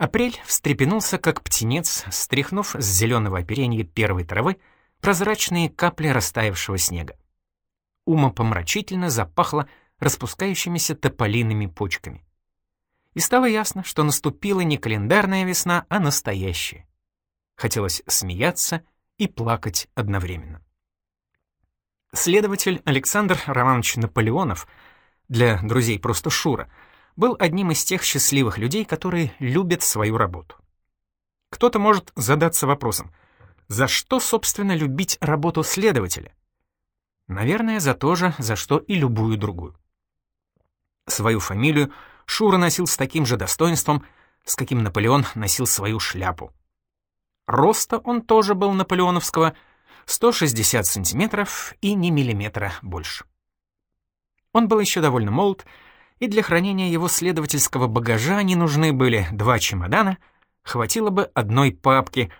Апрель встрепенулся, как птенец, стряхнув с зеленого оперения первой травы прозрачные капли растаявшего снега. Умопомрачительно запахло распускающимися тополиными почками. И стало ясно, что наступила не календарная весна, а настоящая. Хотелось смеяться и плакать одновременно. Следователь Александр Романович Наполеонов, для друзей просто Шура, был одним из тех счастливых людей, которые любят свою работу. Кто-то может задаться вопросом, за что, собственно, любить работу следователя? Наверное, за то же, за что и любую другую. Свою фамилию Шура носил с таким же достоинством, с каким Наполеон носил свою шляпу. Роста он тоже был наполеоновского, 160 сантиметров и ни миллиметра больше. Он был еще довольно молод, и для хранения его следовательского багажа не нужны были два чемодана, хватило бы одной папки,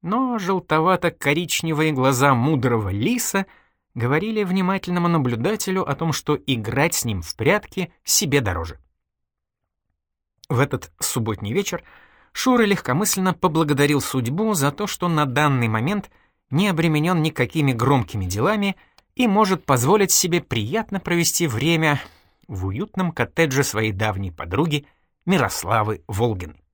но желтовато-коричневые глаза мудрого лиса говорили внимательному наблюдателю о том, что играть с ним в прятки себе дороже. В этот субботний вечер Шура легкомысленно поблагодарил судьбу за то, что на данный момент не обременен никакими громкими делами и может позволить себе приятно провести время в уютном коттедже своей давней подруги Мирославы Волгиной.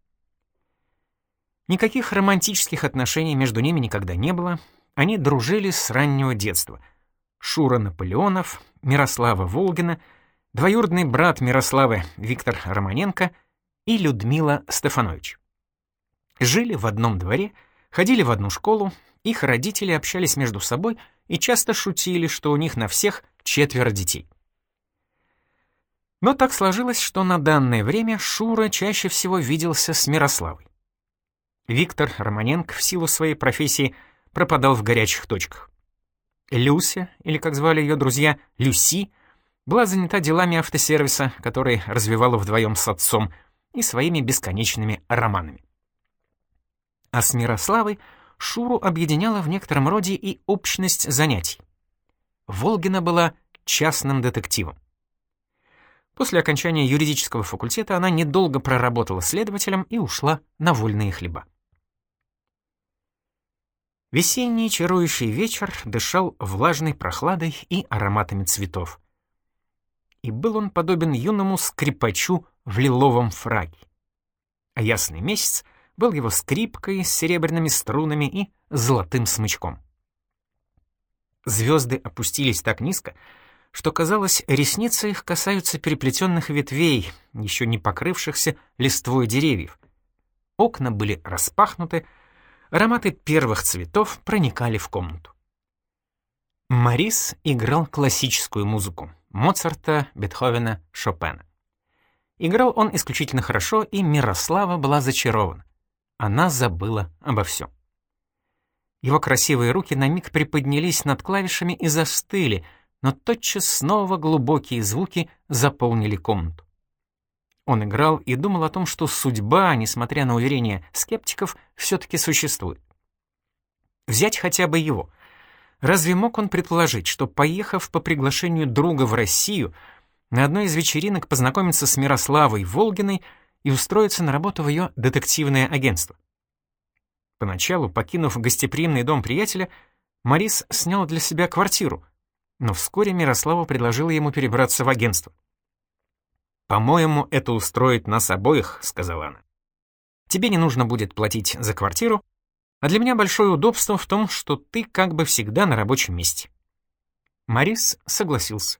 Никаких романтических отношений между ними никогда не было, они дружили с раннего детства. Шура Наполеонов, Мирослава Волгина, двоюродный брат Мирославы Виктор Романенко и Людмила Стефанович. Жили в одном дворе, ходили в одну школу, их родители общались между собой и часто шутили, что у них на всех четверо детей. Но так сложилось, что на данное время Шура чаще всего виделся с Мирославой. Виктор Романенко в силу своей профессии пропадал в горячих точках. Люся, или как звали ее друзья, Люси, была занята делами автосервиса, который развивала вдвоем с отцом, и своими бесконечными романами. А с Мирославой Шуру объединяла в некотором роде и общность занятий. Волгина была частным детективом. После окончания юридического факультета она недолго проработала следователем и ушла на вольные хлеба. Весенний чарующий вечер дышал влажной прохладой и ароматами цветов. И был он подобен юному скрипачу в лиловом фраге. А ясный месяц был его скрипкой с серебряными струнами и золотым смычком. Звезды опустились так низко, что, казалось, ресницы их касаются переплетенных ветвей, еще не покрывшихся листвой деревьев. Окна были распахнуты, ароматы первых цветов проникали в комнату. Марис играл классическую музыку — Моцарта, Бетховена, Шопена. Играл он исключительно хорошо, и Мирослава была зачарована. Она забыла обо всем. Его красивые руки на миг приподнялись над клавишами и застыли — но тотчас снова глубокие звуки заполнили комнату. Он играл и думал о том, что судьба, несмотря на уверения скептиков, все-таки существует. Взять хотя бы его. Разве мог он предположить, что, поехав по приглашению друга в Россию, на одной из вечеринок познакомиться с Мирославой Волгиной и устроиться на работу в ее детективное агентство? Поначалу, покинув гостеприимный дом приятеля, Морис снял для себя квартиру — но вскоре Мирослава предложила ему перебраться в агентство. «По-моему, это устроит нас обоих», — сказала она. «Тебе не нужно будет платить за квартиру, а для меня большое удобство в том, что ты как бы всегда на рабочем месте». Марис согласился.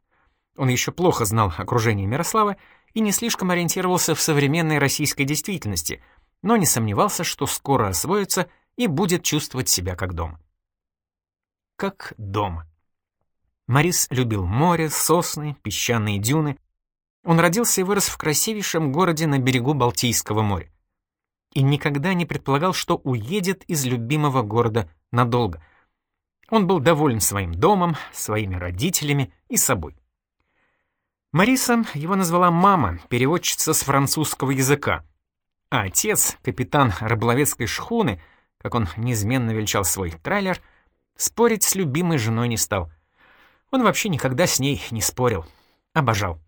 Он еще плохо знал окружение Мирослава и не слишком ориентировался в современной российской действительности, но не сомневался, что скоро освоится и будет чувствовать себя как дома. Как дома. Морис любил море, сосны, песчаные дюны. Он родился и вырос в красивейшем городе на берегу Балтийского моря. И никогда не предполагал, что уедет из любимого города надолго. Он был доволен своим домом, своими родителями и собой. Марисом его назвала мама, переводчица с французского языка, а отец, капитан рыболовецкой шхуны, как он неизменно величал свой трейлер, спорить с любимой женой не стал — он вообще никогда с ней не спорил. Обожал.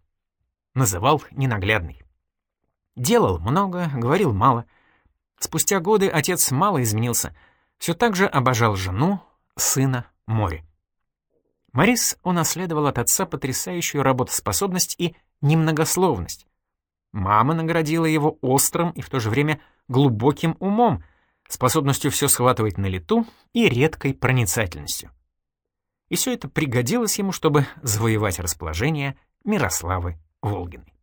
Называл ненаглядный. Делал много, говорил мало. Спустя годы отец мало изменился, все так же обожал жену, сына, море. Морис унаследовал от отца потрясающую работоспособность и немногословность. Мама наградила его острым и в то же время глубоким умом, способностью все схватывать на лету и редкой проницательностью. И все это пригодилось ему, чтобы завоевать расположение Мирославы Волгиной.